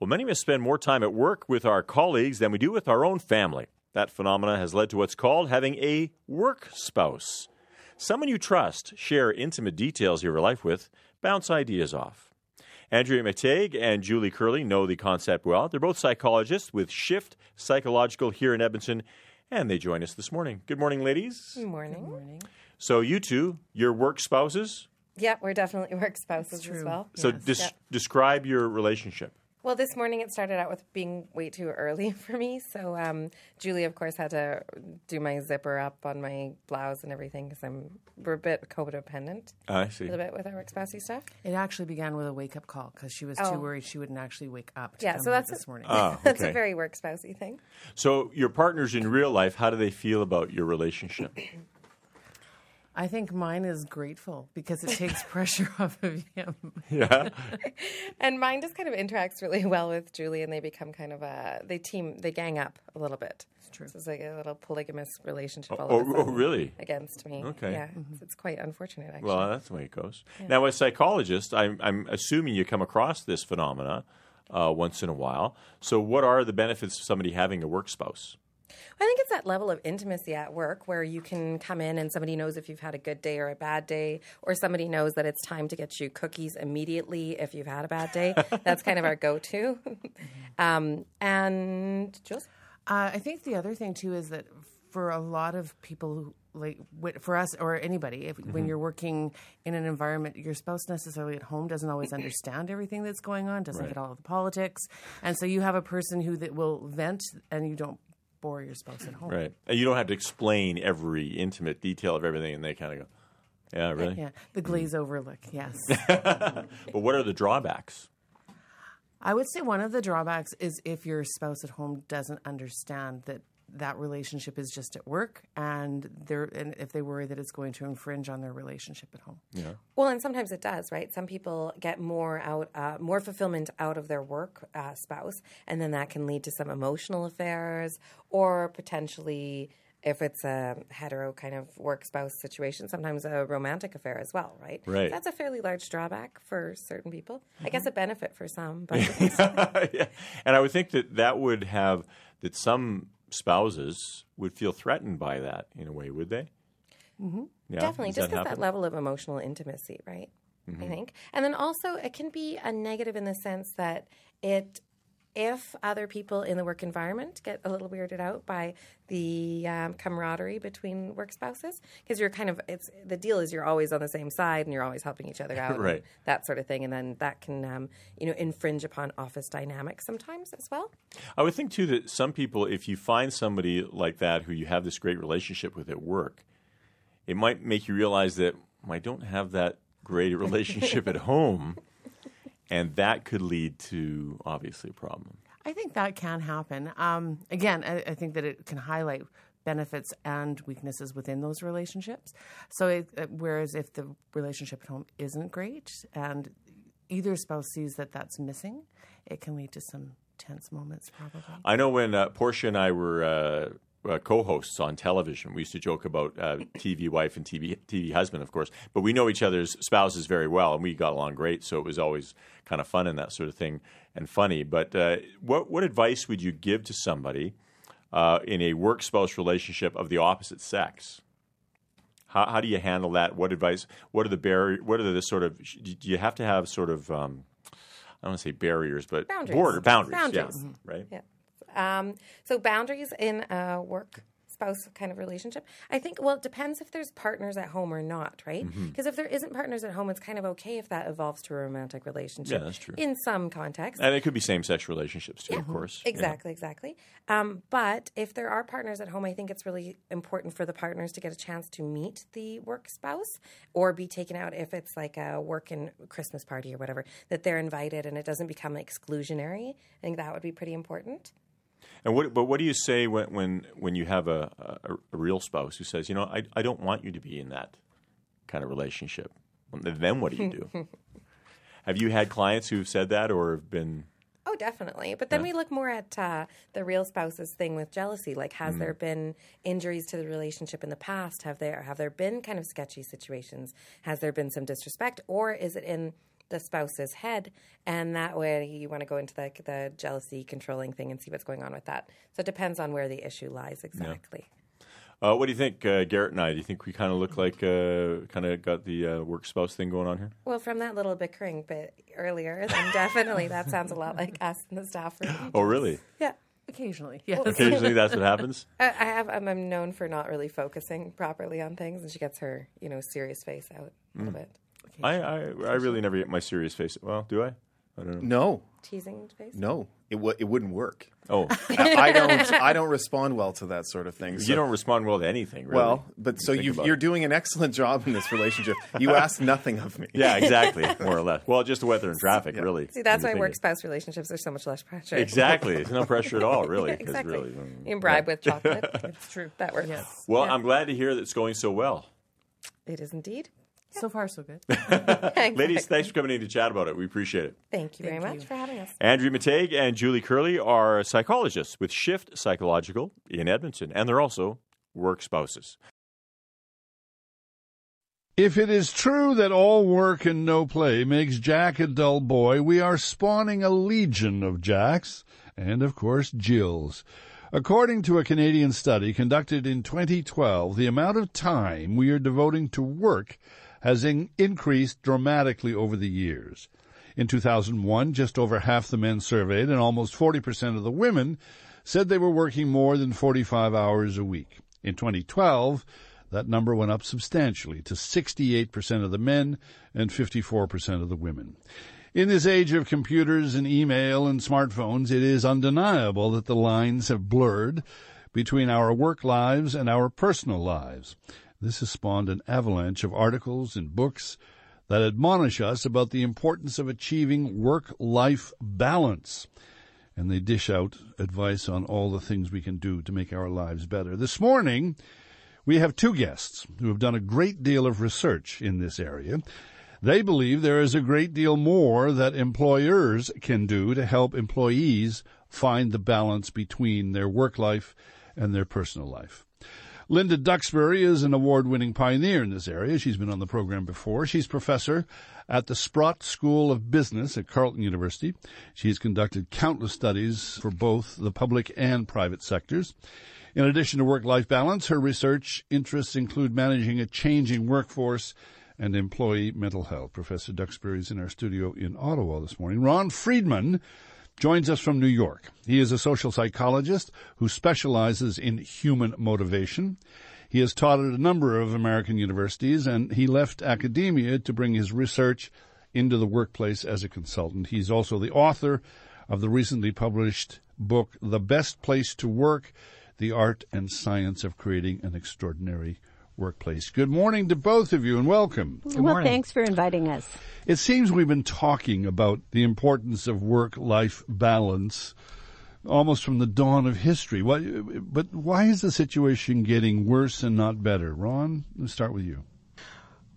Well, many of us spend more time at work with our colleagues than we do with our own family. That phenomena has led to what's called having a work spouse. Someone you trust, share intimate details of your life with, bounce ideas off. Andrea McTague and Julie Curley know the concept well. They're both psychologists with Shift Psychological here in Edmonton, and they join us this morning. Good morning, ladies. Good morning. Good morning. So, you two, your work spouses? Yeah, we're definitely work spouses as well. So, Yes. des- Yep. describe your relationship. Well, this morning it started out with being way too early for me. So um, Julie, of course, had to do my zipper up on my blouse and everything because I'm we're a bit codependent I see. a little bit with our work spousey stuff. It actually began with a wake up call because she was Oh. too worried she wouldn't actually wake up. To Yeah, come so that's this a- morning. Ah, That's a very work spousey thing. So, your partners in real life, how do they feel about your relationship? I think mine is grateful because it takes pressure off of him. yeah. And mine just kind of interacts really well with Julie, and they become kind of a they team they gang up a little bit. It's true. So it's like a little polygamous relationship. all Oh, of oh, really? Against me. Okay. Yeah, it's, it's quite unfortunate actually. Well, that's the way it goes. Now, as a psychologist, I'm, I'm assuming you come across this phenomena uh, once in a while. So, what are the benefits of somebody having a work spouse? I think it's that level of intimacy at work where you can come in and somebody knows if you've had a good day or a bad day, or somebody knows that it's time to get you cookies immediately if you've had a bad day. That's kind of our go to. um, and Jules? Uh, I think the other thing too is that for a lot of people, who, like for us or anybody, if, when you're working in an environment, your spouse necessarily at home doesn't always understand everything that's going on, doesn't Right. get all of the politics, and so you have a person who that will vent, and you don't bore your spouse at home. Right. And you don't have to explain every intimate detail of everything, and they kind of go, yeah, really? Yeah, the hmm. glaze over look. Yes. But what are the drawbacks? I would say one of the drawbacks is if your spouse at home doesn't understand that that relationship is just at work, and they're and if they worry that it's going to infringe on their relationship at home. Yeah. Well, and sometimes it does, right? Some people get more out, uh, more fulfillment out of their work uh, spouse, and then that can lead to some emotional affairs, or potentially, if it's a hetero kind of work spouse situation, sometimes a romantic affair as well, right? Right. That's a fairly large drawback for certain people. I guess a benefit for some, but yeah. And I would think that that would have, that some spouses would feel threatened by that in a way, would they? Mm-hmm. Yeah? Definitely, just because that level of emotional intimacy, right? I think. And then also, it can be a negative in the sense that it, if other people in the work environment get a little weirded out by the um, camaraderie between work spouses, because you're kind of, it's the deal is you're always on the same side and you're always helping each other out, and Right. that sort of thing. And then that can, um, you know, infringe upon office dynamics sometimes as well. I would think too that some people, if you find somebody like that who you have this great relationship with at work, it might make you realize that "Well, I don't have that great relationship at home, and that could lead to obviously a problem. I think that can happen. Um, again, I, I think that it can highlight benefits and weaknesses within those relationships. So, it, uh, whereas if the relationship at home isn't great and either spouse sees that that's missing, it can lead to some tense moments, probably. I know when uh, Portia and I were uh, uh, co-hosts on television, we used to joke about uh, TV wife and TV TV husband, of course. But we know each other's spouses very well, and we got along great. So it was always kind of fun and that sort of thing, and funny. But uh, what what advice would you give to somebody uh, in a work spouse relationship of the opposite sex? How, how do you handle that? What advice? What are the barrier? What are the sort of? Do you have to have sort of? Um, I don't want to say barriers, but Boundaries. border boundaries. Boundaries. Yeah, right. Yeah. Um, so boundaries in a work spouse kind of relationship. I think well, it depends if there's partners at home or not, right? Mm-hmm. Because if there isn't partners at home, it's kind of okay if that evolves to a romantic relationship. Yeah, that's true. In some contexts. And it could be same-sex relationships too, of course. Yeah. Exactly, exactly. Um, but if there are partners at home, I think it's really important for the partners to get a chance to meet the work spouse or be taken out if it's like a work and Christmas party or whatever, that they're invited and it doesn't become exclusionary. I think that would be pretty important. And what, but what do you say when when, when you have a, a, a real spouse who says, you know, I, I don't want you to be in that kind of relationship? Then what do you do? have you had clients who've said that or have been? Oh, definitely. But then we look more at uh, the real spouses thing with jealousy. Like, has there been injuries to the relationship in the past? Have there have there been kind of sketchy situations? Has there been some disrespect, or is it in the spouse's head, and that way you want to go into the, the jealousy controlling thing and see what's going on with that. So it depends on where the issue lies exactly. Uh, what do you think, uh, Garrett and I? Do you think we kind of look like uh, kind of got the uh, work spouse thing going on here? Well, from that little bickering bit earlier, then definitely that sounds a lot like us in the staff room. Oh, really? Yeah. Occasionally, yes. Occasionally, that's what happens. I I have. I'm, I'm known for not really focusing properly on things, and she gets her, you know, serious face out a little bit. I, I I really never get my serious face. Well, do I? I don't know. No, Teasing face. no, it w- it wouldn't work. Oh, I I don't. I don't respond well to that sort of thing. so- you don't respond well to anything, really. Well, but so think you about you're it. doing an excellent job in this relationship. You ask nothing of me. Yeah, exactly, more or less. Well, just the weather and traffic, really. See, that's why work spouse relationships are so much less pressure. Exactly, there's no pressure at all, really. 'cause exactly. really, mm, You can bribe yeah. with chocolate. It's true. that works. Yes. Well, Yeah. I'm glad to hear that it's going so well. It is indeed. So far, so good. Ladies, thanks for coming in to chat about it. We appreciate it. Thank you very Thank much you. for having us. Andrea McTague and Julie Curley are psychologists with Shift Psychological in Edmonton, and they're also work spouses. If it is true that all work and no play makes Jack a dull boy, we are spawning a legion of Jacks and, of course, Jills. According to a Canadian study conducted in 2012, the amount of time we are devoting to work has in- increased dramatically over the years. In 2001, just over half the men surveyed and almost 40% of the women said they were working more than 45 hours a week. In 2012, that number went up substantially to 68% of the men and 54% of the women. In this age of computers and email and smartphones, it is undeniable that the lines have blurred between our work lives and our personal lives. This has spawned an avalanche of articles and books that admonish us about the importance of achieving work-life balance. And they dish out advice on all the things we can do to make our lives better. This morning, we have two guests who have done a great deal of research in this area. They believe there is a great deal more that employers can do to help employees find the balance between their work life and their personal life. Linda Duxbury is an award-winning pioneer in this area. She's been on the program before. She's professor at the Sprott School of Business at Carleton University. She's conducted countless studies for both the public and private sectors. In addition to work-life balance, her research interests include managing a changing workforce and employee mental health. Professor Duxbury is in our studio in Ottawa this morning. Ron Friedman joins us from New York. He is a social psychologist who specializes in human motivation. He has taught at a number of American universities and he left academia to bring his research into the workplace as a consultant. He's also the author of the recently published book, The Best Place to Work, The Art and Science of Creating an Extraordinary Workplace. Good morning to both of you and welcome. well, thanks for inviting us. It seems we've been talking about the importance of work-life balance almost from the dawn of history. What, but why is the situation getting worse and not better? Ron, let's start with you.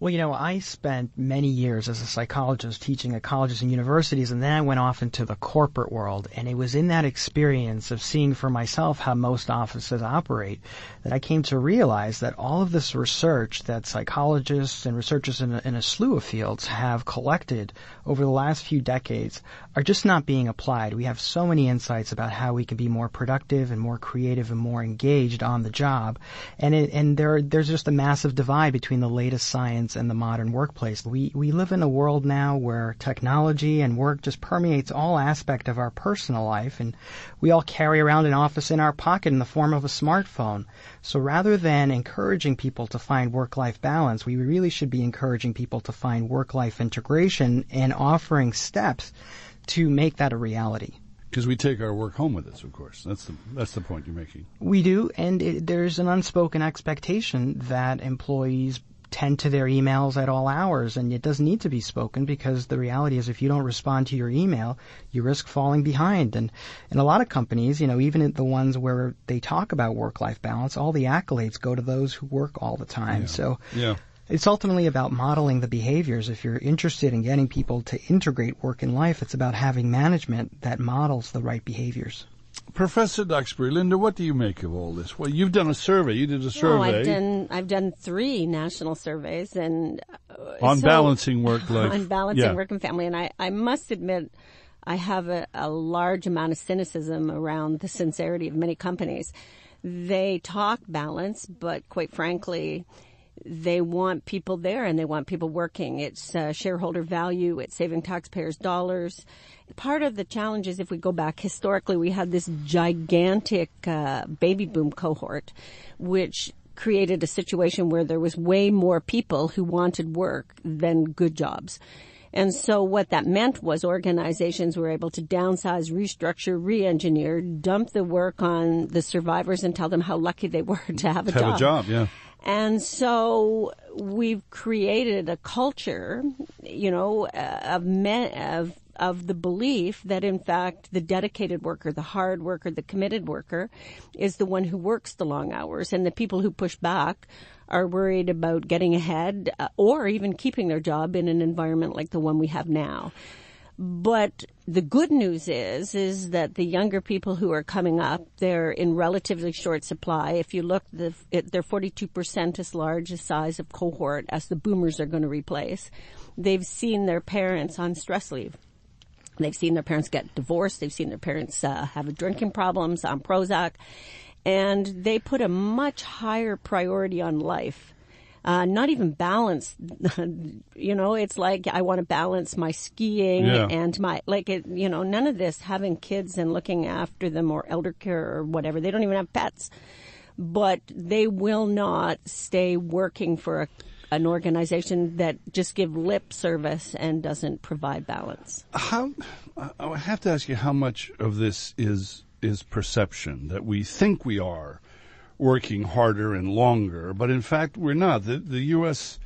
Well, you know, I spent many years as a psychologist teaching at colleges and universities, and then I went off into the corporate world. And it was in that experience of seeing for myself how most offices operate that I came to realize that all of this research that psychologists and researchers in a, in a slew of fields have collected over the last few decades are just not being applied. We have so many insights about how we can be more productive and more creative and more engaged on the job. And it, and there, there's just a massive divide between the latest science and the modern workplace. We, we live in a world now where technology and work just permeates all aspect of our personal life and we all carry around an office in our pocket in the form of a smartphone. So rather than encouraging people to find work-life balance, we really should be encouraging people to find work-life integration and offering steps to make that a reality. Because we take our work home with us, of course. That's the that's the point you're making. We do, and it, there's an unspoken expectation that employees tend to their emails at all hours, and it doesn't need to be spoken because the reality is if you don't respond to your email, you risk falling behind. And in a lot of companies, you know, even in the ones where they talk about work-life balance, all the accolades go to those who work all the time. So Yeah. it's ultimately about modeling the behaviors. If you're interested in getting people to integrate work and life, it's about having management that models the right behaviors. Professor Duxbury, Linda, what do you make of all this? Well, you've done a survey. You did a survey. Oh, I've done I've done three national surveys, and uh, on so- balancing work life. on balancing Yeah. work and family. And I, I must admit, I have a, a large amount of cynicism around the sincerity of many companies. They talk balance, but quite frankly, they want people there and they want people working. It's uh, shareholder value. It's saving taxpayers dollars. Part of the challenge is if we go back historically, we had this gigantic uh, baby boom cohort, which created a situation where there was way more people who wanted work than good jobs. And so what that meant was organizations were able to downsize, restructure, re-engineer, dump the work on the survivors and tell them how lucky they were to have a Have job. a job, yeah. And so we've created a culture, you know, uh, of men, of of the belief that in fact the dedicated worker, the hard worker, the committed worker is the one who works the long hours and the people who push back are worried about getting ahead uh, or even keeping their job in an environment like the one we have now. But the good news is, is that the younger people who are coming up, they're in relatively short supply. If you look, the, they're 42% as large a size of cohort as the boomers are going to replace. They've seen their parents on stress leave. They've seen their parents get divorced. They've seen their parents uh, have drinking problems on Prozac. And they put a much higher priority on life. Uh, not even balance, you know, it's like I want to balance my skiing Yeah. and my, like it, you know, none of this having kids and looking after them or elder care or whatever. They don't even have pets, but they will not stay working for a, an organization that just give lip service and doesn't provide balance. How I- I have to ask you how much of this is is perception that we think we are working harder and longer, but in fact we're not. The the U.S.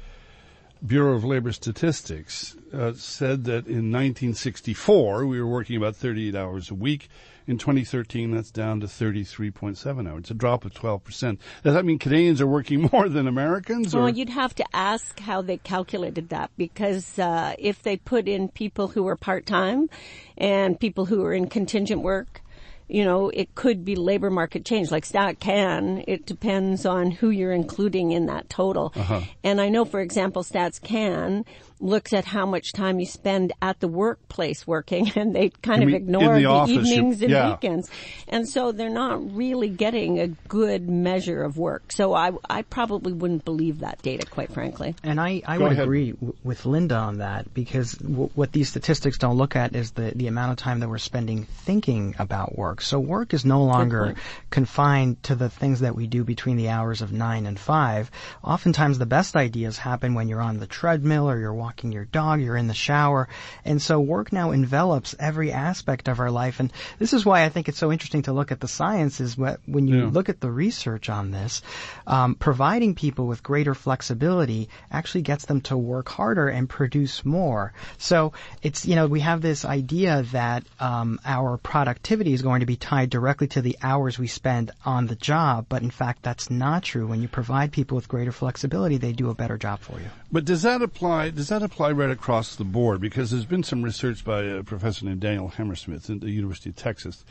Bureau of Labor Statistics uh, said that in 1964 we were working about 38 hours a week. In 2013, that's down to 33.7 hours. It's a drop of 12 percent. Does that mean Canadians are working more than Americans? Or? Well, you'd have to ask how they calculated that because uh, if they put in people who are part time and people who are in contingent work, you know, it could be labor market change. Like Stat Can, it depends on who you're including in that total. Uh-huh. And I know, for example, Stats Can looks at how much time you spend at the workplace working, and they kind You of ignore the the, office, you- evenings and yeah. weekends. And so they're not really getting a good measure of work. So I, I probably wouldn't believe that data, quite frankly. And I, I Go would ahead. agree w- with Linda on that because w- what these statistics don't look at is the, the amount of time that we're spending thinking about work. So work is no longer confined to the things that we do between the hours of 9 and 5. Oftentimes the best ideas happen when you're on the treadmill or you're walking your dog, you're in the shower. And so work now envelops every aspect of our life. And this is why I think it's so interesting to look at the science is when you Yeah. look at the research on this, um, providing people with greater flexibility actually gets them to work harder and produce more. So it's, you know, we have this idea that um, our productivity is going to be tied directly to the hours we spend on the job, but in fact that's not true. When you provide people with greater flexibility, they do a better job for you. But does that apply? Does that apply right across the board? Because there's been some research by a professor named Daniel Hamermesh at the University of Texas,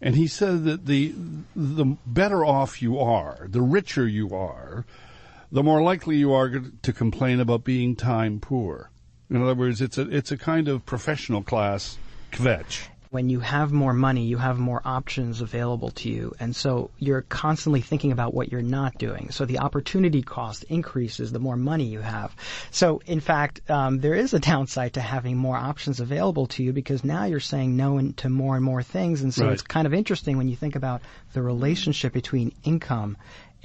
and he said that the the better off you are, the richer you are, the more likely you are to complain about being time poor. In other words, it's a it's a kind of professional class kvetch. When you have more money, you have more options available to you. And so you're constantly thinking about what you're not doing. So the opportunity cost increases the more money you have. So in fact, um, there is a downside to having more options available to you because now you're saying no to more and more things. And so Right. it's kind of interesting when you think about the relationship between income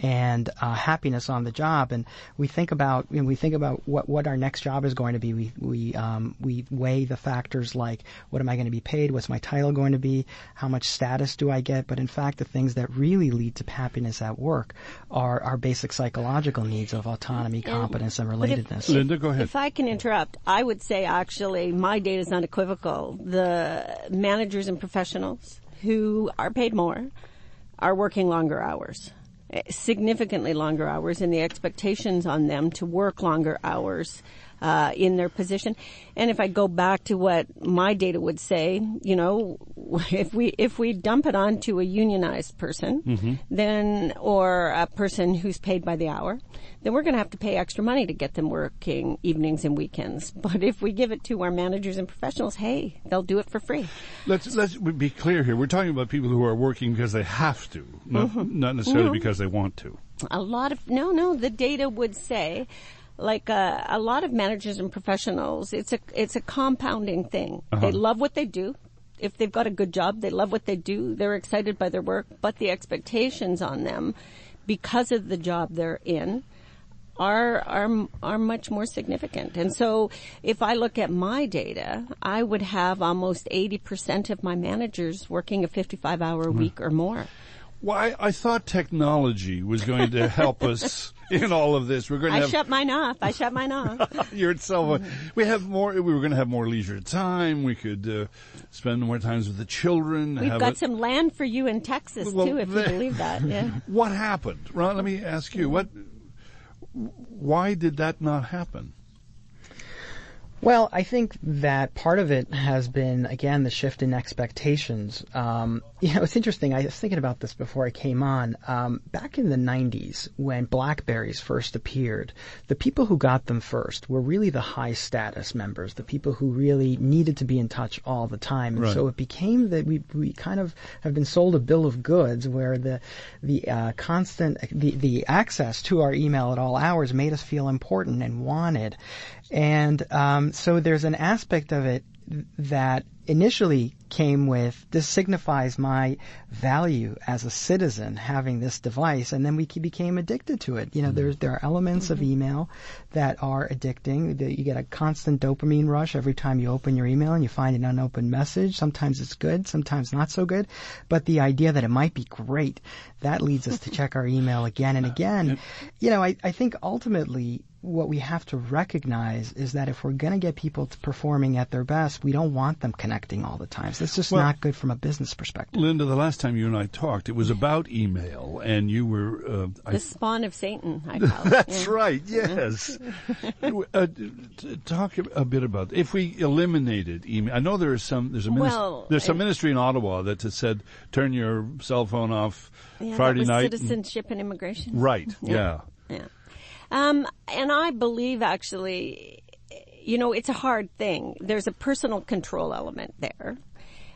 and uh, happiness on the job. And we think about you know, we think about what, what our next job is going to be. We we um, we weigh the factors like what am I going to be paid? What's my title going to be? How much status do I get? But in fact, the things that really lead to happiness at work are our basic psychological needs of autonomy, competence, and but if- relatedness. Linda, go ahead. If I can interrupt, I would say actually my data is unequivocal. The managers and professionals who are paid more are working longer hours, significantly longer hours, and the expectations on them to work longer hours uh, in their position. And if I go back to what my data would say, you know, if we if we dump it onto a unionized person, Mm-hmm. then or a person who's paid by the hour, then we're going to have to pay extra money to get them working evenings and weekends. But if we give it to our managers and professionals, hey, they'll do it for free. Let's let's be clear here. We're talking about people who are working because they have to, not, Mm-hmm. not necessarily because they want to. a lot of no no the data would say like uh, a lot of managers and professionals it's a it's a compounding thing. They love what they do. If they've got a good job they love what they do. They're excited by their work but the expectations on them because of the job they're in are are are much more significant. And so if I look at my data, I would have almost 80% of my managers working a 55 hour week or more. Why I thought technology was going to help us in all of this. We're going to I have shut mine off. I shut mine off. You're at cell We have more. We were going to have more leisure time. We could uh, spend more times with the children. We've have got it- some land for you in Texas Well, too, if you believe that. Yeah. What happened, Ron? Let me ask you. What? Why did that not happen? Well, I think that part of it has been again the shift in expectations. Um, you know, it's interesting. I was thinking about this before I came on. Um, back in the '90s, when Blackberries first appeared, the people who got them first were really the high status members, the people who really needed to be in touch all the time. And Right. so it became that we we kind of have been sold a bill of goods where the the uh, constant the the access to our email at all hours made us feel important and wanted. And um, so there's an aspect of it that initially came with this signifies my value as a citizen having this device and then we became addicted to it. You know there's there are elements of email that are addicting that you get a constant dopamine rush every time you open your email and you find an unopened message. Sometimes it's good sometimes not so good but the idea that it might be great that leads us to check our email again and again. You know i, I think ultimately what we have to recognize is that if we're going to get people to performing at their best, we don't want them connecting all the time. So it's just Well- not good from a business perspective. Linda, the last time you and I talked, it was about email, and you were. Uh, I The spawn of Satan, I call. That's Yeah. right. Yes. uh, t- t- talk a a bit about if we eliminated email. I know there is some. There's a minis- Well, there's some I- ministry in Ottawa that has said turn your cell phone off Yeah, Friday that was night. Citizenship and immigration. Right. Yeah. Yeah. Um, and I believe actually, you know, it's a hard thing. There's a personal control element there.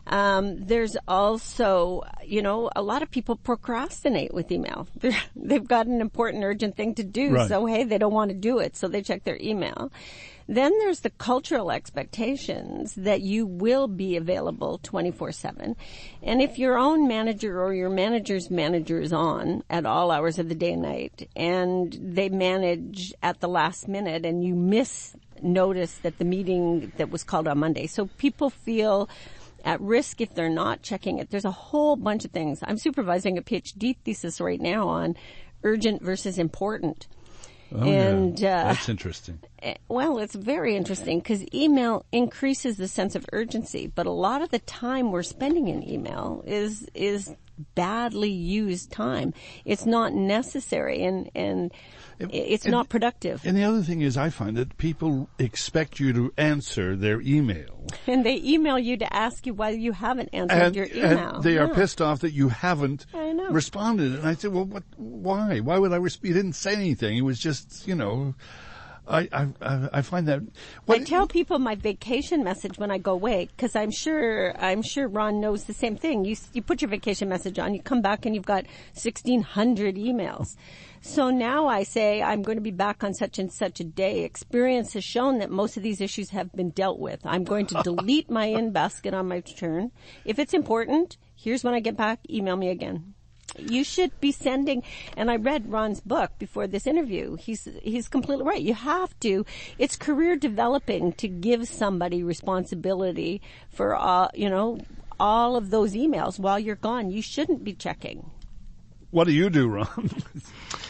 Um, there's also, you know, a lot of people procrastinate with email. They're, they've got an important, urgent thing to do. Right. So, hey, they don't want to do it. So they check their email. Then there's the cultural expectations that you will be available 24-7. And if your own manager or your manager's manager is on at all hours of the day and night and they manage at the last minute and you miss notice that the meeting that was called on Monday. So people feel at risk if they're not checking it. There's a whole bunch of things. I'm supervising a PhD thesis right now on urgent versus important. Oh, and yeah. uh, that's interesting. Eh, Well, it's very interesting because email increases the sense of urgency, but a lot of the time we're spending in email is is badly used time. It's not necessary and and it's and- not productive. And the other thing is, I find that people expect you to answer their email, And they email you to ask you why you haven't answered and, your email. and they are Yeah. pissed off that you haven't responded. And I said, "Well, what? Why? Why would I respond? You didn't say anything. It was just, you know." I I I find that. I tell people my vacation message when I go away because I'm sure I'm sure Ron knows the same thing. You you put your vacation message on, you come back and you've got 1600 emails. So now I say I'm going to be back on such and such a day. Experience has shown that most of these issues have been dealt with. I'm going to delete my in basket on my return. If it's important, here's when I get back. Email me again. You should be sending, and I read Ron's book before this interview. He's, he's completely right. You have to, it's career developing to give somebody responsibility for all, you know, all of those emails while you're gone. You shouldn't be checking. What do you do, Ron?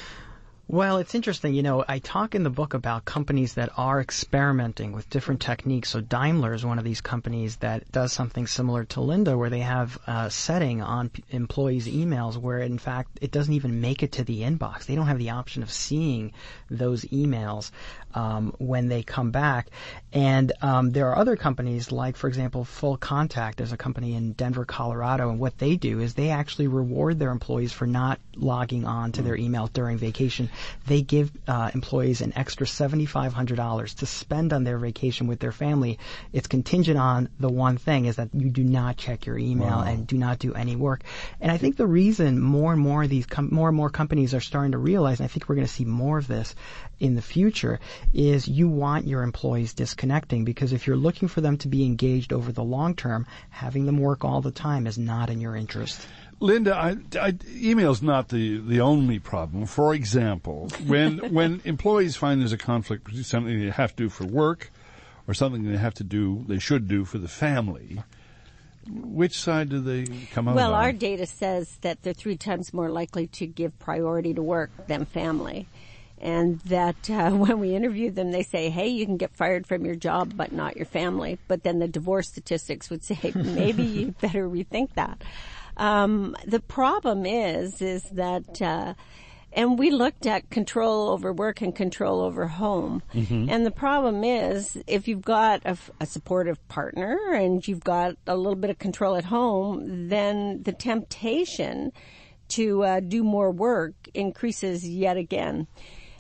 Well, it's interesting. You know, I talk in the book about companies that are experimenting with different techniques. So Daimler is one of these companies that does something similar to Linda, where they have a setting on p- employees' emails where, in fact, it doesn't even make it to the inbox. They don't have the option of seeing those emails um, when they come back. And um, there are other companies, like, for example, FullContact. There's a company in Denver, Colorado, and what they do is they actually reward their employees for not logging on to their email during vacation. They give uh, employees an extra $7,500 to spend on their vacation with their family. It's contingent on the one thing is that you do not check your email and do not do any work. And I think the reason more and more of these com- more and more companies are starting to realize, and I think we're going to see more of this in the future, is you want your employees disconnecting because if you're looking for them to be engaged over the long term, having them work all the time is not in your interest. Linda, I, I, email's not the, the only problem. For example, when when employees find there's a conflict between something they have to do for work or something they have to do, they should do for the family, which side do they come out Well, on? our data says that they're three times more likely to give priority to work than family. And that uh, when we interview them, they say, hey, you can get fired from your job, but not your family. But then the divorce statistics would say, maybe you better rethink that. Um, the problem is, is that, uh, and we looked at control over work and control over home. And the problem is, if you've got a supportive partner and you've got a little bit of control at home, then the temptation to uh, do more work increases yet again.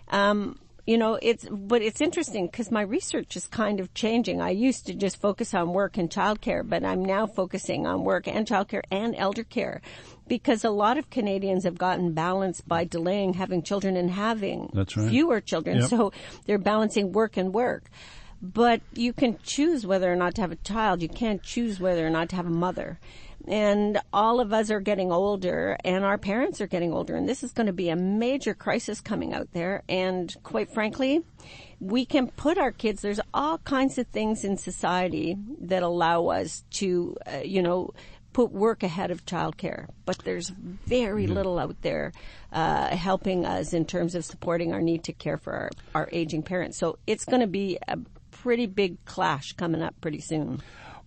Um, you know, it's, but it's interesting because my research is kind of changing. I used to just focus on work and childcare, but I'm now focusing on work and childcare and elder care because a lot of Canadians have gotten balanced by delaying having children and having That's right. fewer children. Yep. So they're balancing work and work. But you can choose whether or not to have a child. You can't choose whether or not to have a mother. And all of us are getting older and our parents are getting older and this is going to be a major crisis coming out there. And quite frankly, we can put our kids, there's all kinds of things in society that allow us to, uh, you know, put work ahead of childcare, but there's very little out there uh, helping us in terms of supporting our need to care for our, our aging parents. So it's going to be a pretty big clash coming up pretty soon.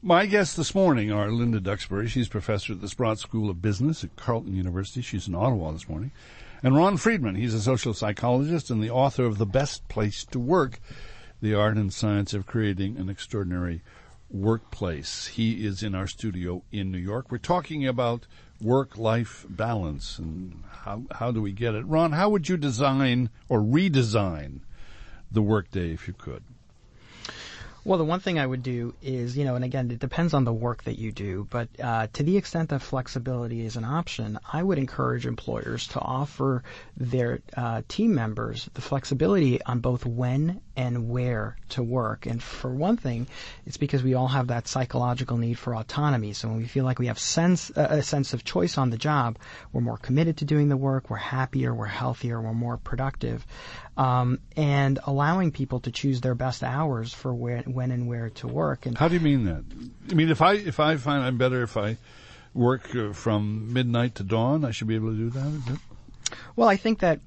My guests this morning are Linda Duxbury. She's professor at the Sprott School of Business at Carleton University. She's in Ottawa this morning. And Ron Friedman. He's a social psychologist and the author of The Best Place to Work, The Art and Science of Creating an Extraordinary Workplace. He is in our studio in New York. We're talking about work-life balance and how, how do we get it. Ron, how would you design or redesign the workday if you could? Well, the one thing I would do is, you know, and again, it depends on the work that you do, but uh, to the extent that flexibility is an option, I would encourage employers to offer their uh, team members the flexibility on both when and where to work. And for one thing, it's because we all have that psychological need for autonomy. So when we feel like we have sense uh, a sense of choice on the job, we're more committed to doing the work, we're happier, we're healthier, we're more productive. Um, and allowing people to choose their best hours for where, when and where to work. And How do you mean that? I mean, if I if I find I'm better if I work uh, from midnight to dawn, I should be able to do that? Well, I think that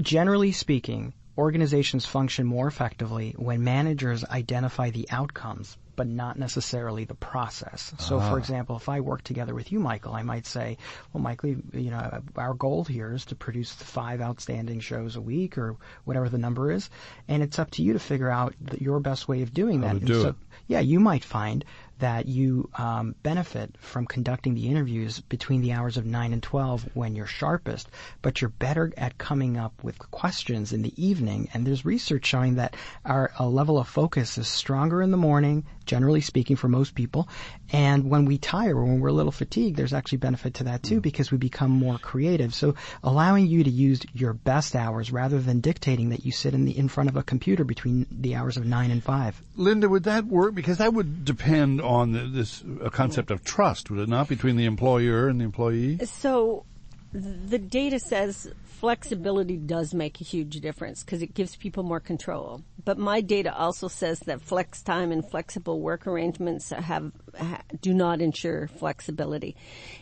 generally speaking, organizations function more effectively when managers identify the outcomes, but not necessarily the process. So, for ah. example, if I work together with you, Michael, I might say, well, Michael, you know, our goal here is to produce five outstanding shows a week or whatever the number is. And it's up to you to figure out the, your best way of doing that. do so, it. yeah, you might find that you um, benefit from conducting the interviews between the hours of 9 and 12 when you're sharpest, but you're better at coming up with questions in the evening. And there's research showing that our a level of focus is stronger in the morning, generally speaking, for most people. And when we tire, or when we're a little fatigued, there's actually benefit to that too mm. because we become more creative. So allowing you to use your best hours rather than dictating that you sit in the in front of a computer between the hours of 9 and 5. Linda, would that work? Because that would depend on the, this a concept of trust, would it not, between the employer and the employee? So the data says flexibility does make a huge difference because it gives people more control. But my data also says that flex time and flexible work arrangements have ha, do not ensure flexibility.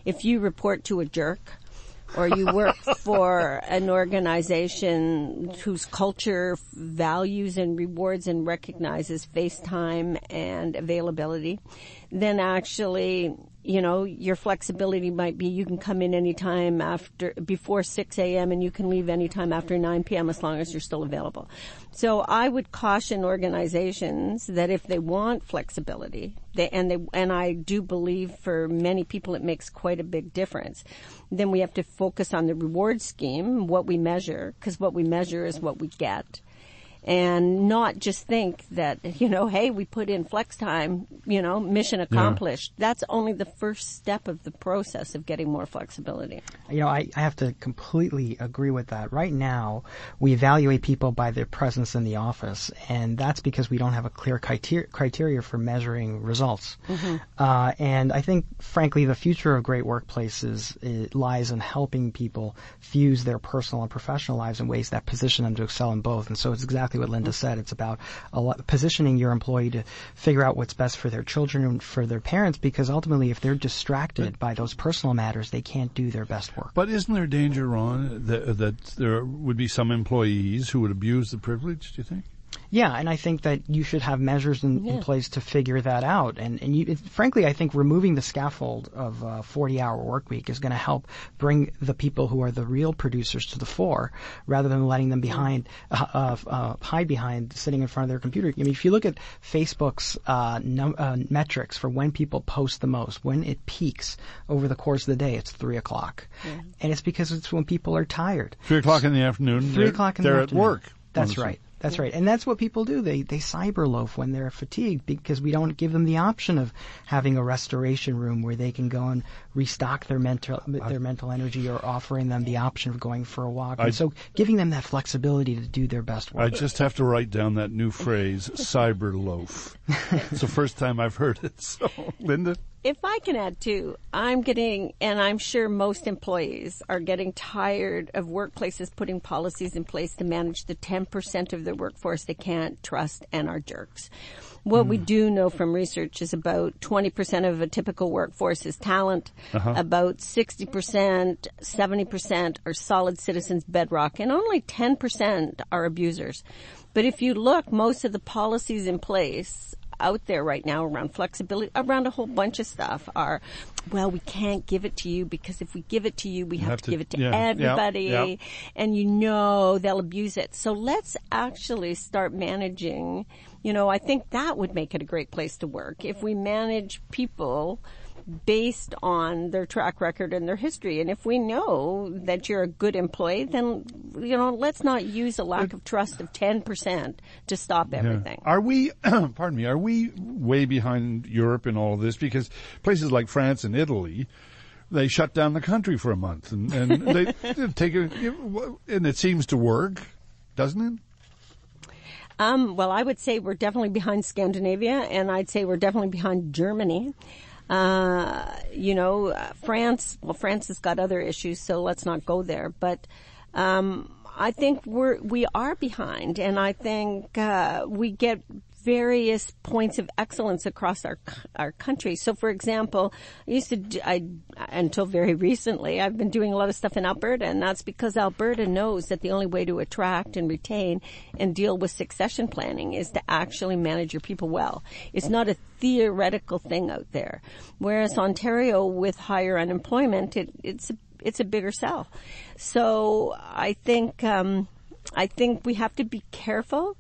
If you report to a jerk or you work for an organization whose culture values and rewards and recognizes face time and availability, then actually, you know, your flexibility might be you can come in anytime after, before 6 a.m. and you can leave anytime after 9 p.m. as long as you're still available. So I would caution organizations that if they want flexibility, they, and they, and I do believe for many people it makes quite a big difference, then we have to focus on the reward scheme, what we measure, because what we measure is what we get and not just think that, you know, hey, we put in flex time, you know, mission accomplished. Yeah. That's only the first step of the process of getting more flexibility. You know, I, I have to completely agree with that. Right now, we evaluate people by their presence in the office, and that's because we don't have a clear criteria, criteria for measuring results. Mm-hmm. Uh, and I think, frankly, the future of great workplaces lies in helping people fuse their personal and professional lives in ways that position them to excel in both. And so it's exactly exactly what Linda mm-hmm. said. It's about lot, positioning your employee to figure out what's best for their children and for their parents because ultimately if they're distracted but, by those personal matters, they can't do their best work. But isn't there danger, Ron, that, that there would be some employees who would abuse the privilege, do you think? Yeah, and I think that you should have measures in, yeah. in place to figure that out. And and you, it, frankly, I think removing the scaffold of a 40-hour work week is going to help bring the people who are the real producers to the fore, rather than letting them behind uh, uh, uh, hide behind sitting in front of their computer. I mean, if you look at Facebook's uh, num- uh, metrics for when people post the most, when it peaks over the course of the day, it's three o'clock, yeah. and it's because it's when people are tired. Three o'clock in the afternoon. Three o'clock in the afternoon. They're at work. That's right. That's right. And that's what people do. They they cyberloaf when they're fatigued because we don't give them the option of having a restoration room where they can go and restock their mental their mental energy or offering them the option of going for a walk. And so giving them that flexibility to do their best work. I just have to write down that new phrase, cyberloaf. it's the first time I've heard it. So, Linda if I can add too, I'm getting, and I'm sure most employees are getting tired of workplaces putting policies in place to manage the 10% of their workforce they can't trust and are jerks. What mm. we hmm. do know from research is about 20% of a typical workforce is talent, uh-huh. about 60%, 70% are solid citizens bedrock, and only 10% are abusers. But if you look, most of the policies in place out there right now around flexibility, around a whole bunch of stuff are, well, we can't give it to you because if we give it to you, we have, have to, to, give it to yeah, everybody yep, yep. and you know they'll abuse it. So let's actually start managing, you know, I think that would make it a great place to work. If we manage people based on their track record and their history. And if we know that you're a good employee, then, you know, let's not use a lack of trust of 10% to stop everything. Yeah. Are we, pardon me, are we way behind Europe in all of this? Because places like France and Italy, they shut down the country for a month and, and they take it, and it seems to work, doesn't it? Um, well, I would say we're definitely behind Scandinavia, and I'd say we're definitely behind Germany. Uh, you know, France, well, France has got other issues, so let's not go there. But, um, I think we're, we are behind and I think, uh, we get various points of excellence across our our country. So, for example, I used to I until very recently I've been doing a lot of stuff in Alberta, and that's because Alberta knows that the only way to attract and retain and deal with succession planning is to actually manage your people well. It's not a theoretical thing out there. Whereas Ontario, with higher unemployment, it, it's it's a bigger sell. So I think um, I think we have to be careful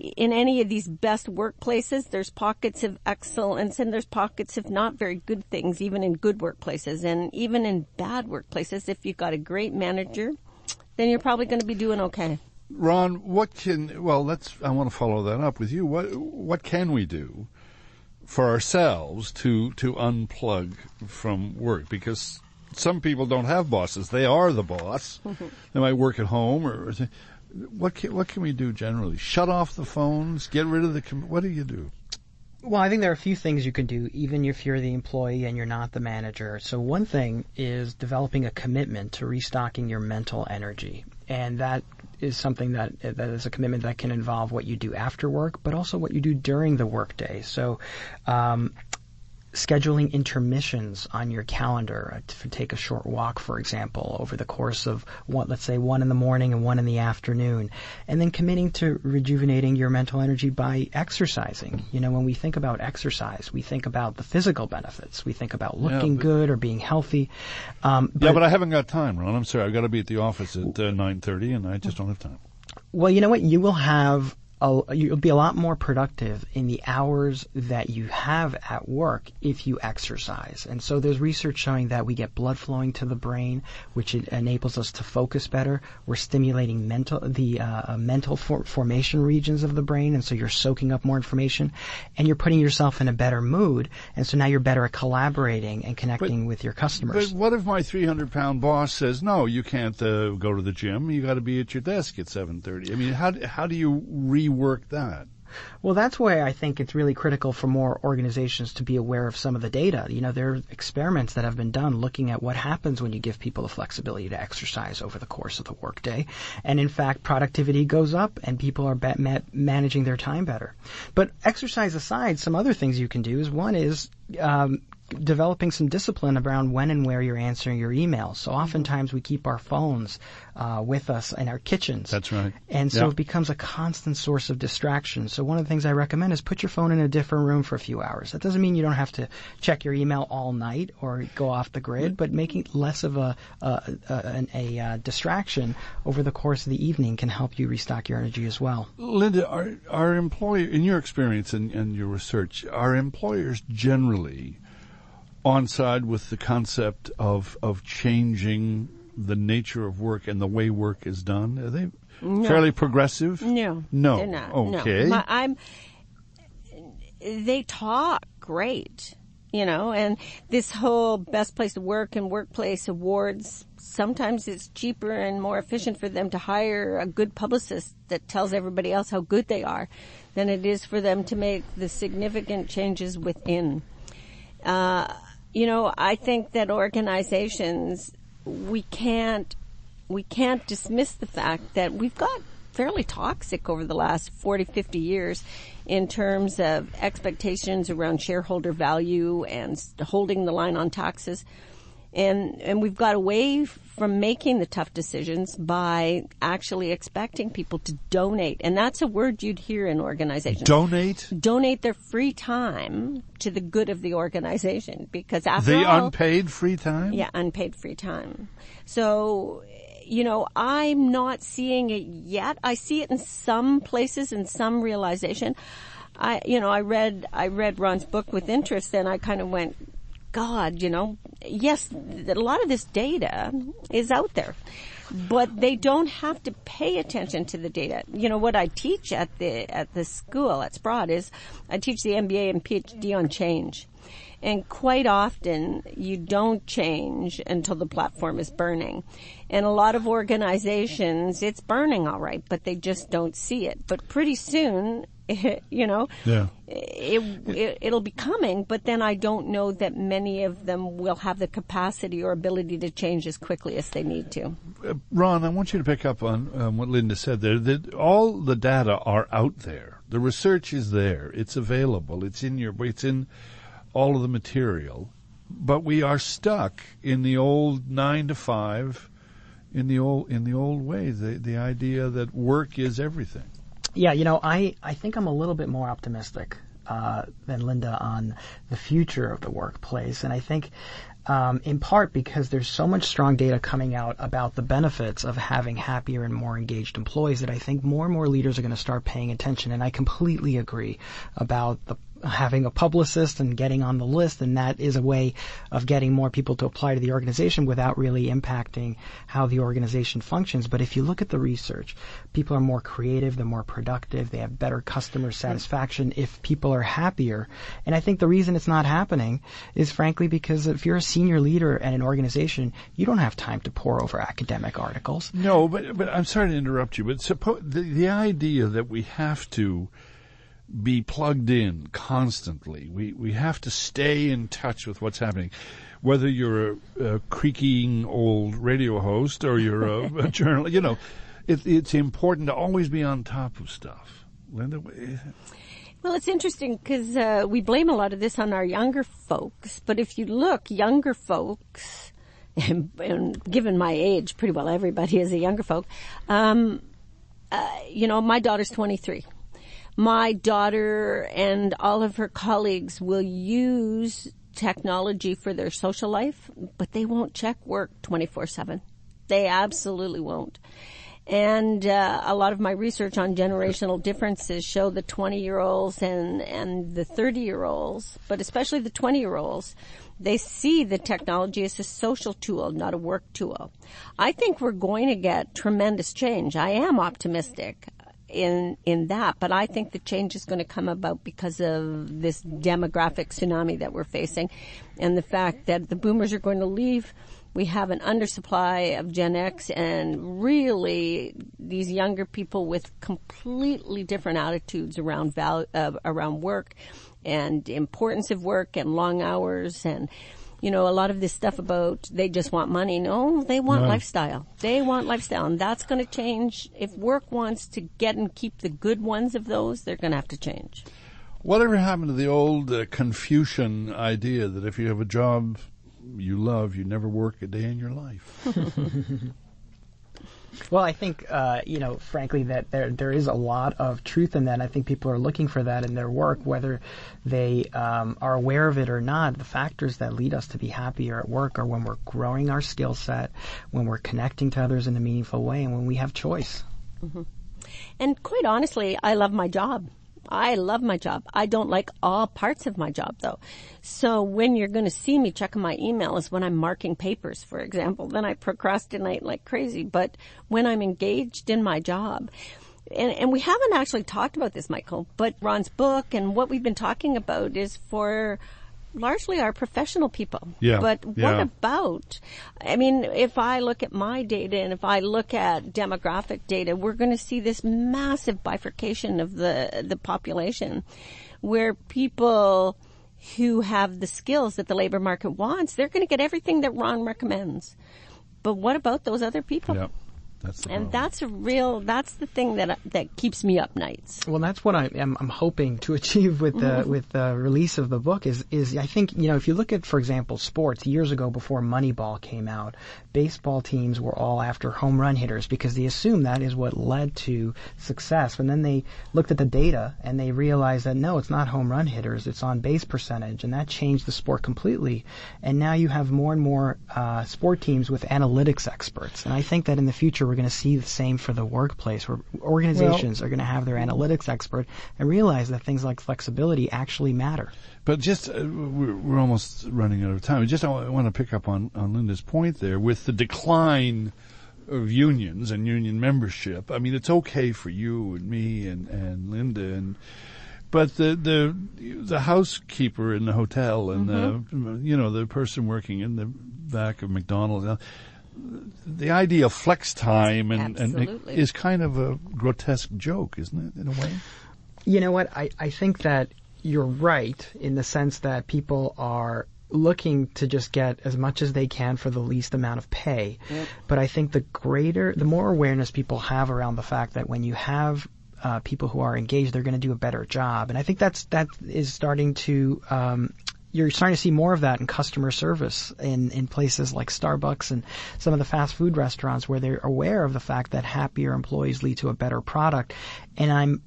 in any of these best workplaces, there's pockets of excellence and there's pockets of not very good things, even in good workplaces. And even in bad workplaces, if you've got a great manager, then you're probably going to be doing okay. Ron, what can, well, let's, I want to follow that up with you. What, what can we do for ourselves to, to unplug from work? Because some people don't have bosses. They are the boss. they might work at home or, what can, what can we do generally? Shut off the phones, get rid of the. What do you do? Well, I think there are a few things you can do, even if you're the employee and you're not the manager. So one thing is developing a commitment to restocking your mental energy, and that is something that that is a commitment that can involve what you do after work, but also what you do during the workday. So. Um, scheduling intermissions on your calendar uh, to take a short walk, for example, over the course of one, let's say one in the morning and one in the afternoon, and then committing to rejuvenating your mental energy by exercising. You know, when we think about exercise, we think about the physical benefits. We think about looking but- good or being healthy. Um, yeah, but I haven't got time, Ron. I'm sorry. I've got to be at the office at uh, 9.30, and I just don't have time. Well, you know what? You will have a, you'll be a lot more productive in the hours that you have at work if you exercise. And so there's research showing that we get blood flowing to the brain, which enables us to focus better. We're stimulating mental the uh, mental for- formation regions of the brain, and so you're soaking up more information, and you're putting yourself in a better mood. And so now you're better at collaborating and connecting with your customers. But what if my 300 pound boss says, no, you can't uh, go to the gym. You got to be at your desk at 7.30. I mean, how, how do you rework that? Well, that's why I think it's really critical for more organizations to be aware of some of the data. You know, there are experiments that have been done looking at what happens when you give people the flexibility to exercise over the course of the workday. And in fact, productivity goes up and people are ma- managing their time better. But exercise aside, some other things you can do is one is um, developing some discipline around when and where you're answering your emails. So oftentimes we keep our phones uh, with us in our kitchens. That's right. And so Yeah. it becomes a constant source of distraction. So one of the things I recommend is put your phone in a different room for a few hours. That doesn't mean you don't have to check your email all night or go off the grid, but making less of a a, a, an- a, uh distraction over the course of the evening can help you restock your energy as well. Linda, are, are employer, in your experience and, and your research, are employers generally on side with the concept of, of changing the nature of work and the way work is done? Are they fairly progressive? No, No. they're not. Okay. No. My, I'm. They talk great, you know, and this whole best place to work and workplace awards. Sometimes it's cheaper and more efficient for them to hire a good publicist that tells everybody else how good they are, than it is for them to make the significant changes within. Uh, you know, I think that organizations we can't we can't dismiss the fact that we've got fairly toxic over the last 40, 50 years in terms of expectations around shareholder value and holding the line on taxes. And, and we've got away from making the tough decisions by actually expecting people to donate. And that's a word you'd hear in organizations Donate donate their free time to the good of the organization because after the all, unpaid free time? yeah, unpaid free time. So, you know, I'm not seeing it yet. I see it in some places in some realization. I, you know, I read, I read Ron's book with interest and I kind of went, God, you know, yes, a lot of this data is out there, but they don't have to pay attention to the data. You know, what I teach at the, at the school at Sprott is I teach the MBA and PhD on change. And quite often you don't change until the platform is burning. And a lot of organizations, it's burning all right, but they just don't see it. But pretty soon, you know, Yeah. it, it it'll be coming, but then I don't know that many of them will have the capacity or ability to change as quickly as they need to. Uh, Ron, I want you to pick up on um, what Linda said there. That all the data are out there. The research is there. It's available. It's in your. It's in all of the material. But we are stuck in the old nine to five, in the old in the old way. The the idea that work is everything. Yeah, you know, I, I think I'm a little bit more optimistic uh, than Linda on the future of the workplace. And I think um, in part because there's so much strong data coming out about the benefits of having happier and more engaged employees that I think more and more leaders are going to start paying attention. And I completely agree about the having a publicist and getting on the list, and that is a way of getting more people to apply to the organization without really impacting how the organization functions. But if you look at the research, people are more creative, they're more productive, they have better customer satisfaction if people are happier. And I think the reason it's not happening is frankly because if you're a senior leader at an organization, you don't have time to pore over academic articles. No, but but I'm sorry to interrupt you. But suppose the the idea that we have to be plugged in constantly. We we have to stay in touch with what's happening. Whether you're a, a creaking old radio host or you're a, a journalist, you know, it, it's important to always be on top of stuff. Linda, Well, it's interesting because uh, we blame a lot of this on our younger folks, but if you look, younger folks, and, and given my age, pretty well everybody is a younger folk. Um, uh, you know, my daughter's 23. My daughter and all of her colleagues will use technology for their social life, but they won't check work 24 7. They absolutely won't. And uh, a lot of my research on generational differences show the 20 year olds and, and the 30 year olds, but especially the 20 year olds, they see the technology as a social tool, not a work tool. I think we're going to get tremendous change. I am optimistic in in that, but I think the change is going to come about because of this demographic tsunami that we're facing, and the fact that the boomers are going to leave. We have an undersupply of Gen X, and really these younger people with completely different attitudes around val- uh, around work and importance of work and long hours and you know, a lot of this stuff about they just want money. No, they want lifestyle. They want lifestyle. And that's going to change. If work wants to get and keep the good ones of those, they're going to have to change. Whatever happened to the old uh, Confucian idea that if you have a job you love, you never work a day in your life? Well, I think uh, you know, frankly, that there there is a lot of truth in that. I think people are looking for that in their work, whether they um, are aware of it or not. The factors that lead us to be happier at work are when we're growing our skill set, when we're connecting to others in a meaningful way, and when we have choice. Mm-hmm. And quite honestly, I love my job. I love my job. I don't like all parts of my job though. So when you're going to see me checking my email is when I'm marking papers, for example. Then I procrastinate like crazy. But when I'm engaged in my job, and, and we haven't actually talked about this, Michael, but Ron's book and what we've been talking about is for largely our professional people. Yeah. But what yeah. about, I mean, if I look at my data and if I look at demographic data, we're going to see this massive bifurcation of the, the population where people who have the skills that the labor market wants, they're going to get everything that Ron recommends. But what about those other people? Yep. That's and problem. that's a real. That's the thing that that keeps me up nights. Well, that's what I am. I'm hoping to achieve with the mm-hmm. with the release of the book. Is is I think you know if you look at for example sports years ago before Moneyball came out, baseball teams were all after home run hitters because they assumed that is what led to success. And then they looked at the data and they realized that no, it's not home run hitters. It's on base percentage, and that changed the sport completely. And now you have more and more uh, sport teams with analytics experts. And I think that in the future we're going to see the same for the workplace, where organizations well, are going to have their analytics expert and realize that things like flexibility actually matter. But just uh, we're, we're, almost running out of time. Just I want to pick up on on Linda's point there with the decline of unions and union membership. I mean, it's okay for you and me and and Linda and. But the the the housekeeper in the hotel and mm-hmm. the you know the person working in the back of McDonald's, uh, the idea of flex time and, and is kind of a grotesque joke, isn't it, in a way? You know what? I, I think that you're right in the sense that people are looking to just get as much as they can for the least amount of pay. Yep. But I think the greater, the more awareness people have around the fact that when you have uh, people who are engaged, they're going to do a better job. And I think that's that is starting to um, you're starting to see more of that in customer service in, in places like Starbucks and some of the fast food restaurants where they're aware of the fact that happier employees lead to a better product. And I'm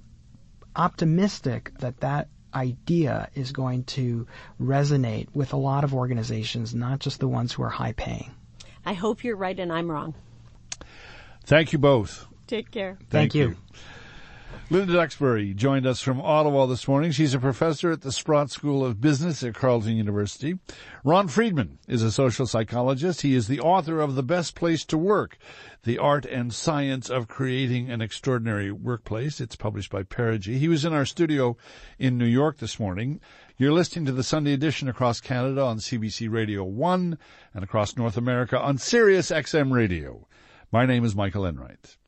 optimistic that that idea is going to resonate with a lot of organizations, not just the ones who are high paying. I hope you're right and I'm wrong. Thank you both. Take care. Thank, Thank you. you. Linda Duxbury joined us from Ottawa this morning. She's a professor at the Sprott School of Business at Carleton University. Ron Friedman is a social psychologist. He is the author of The Best Place to Work, The Art and Science of Creating an Extraordinary Workplace. It's published by Perigee. He was in our studio in New York this morning. You're listening to the Sunday edition across Canada on CBC Radio 1 and across North America on Sirius XM Radio. My name is Michael Enright.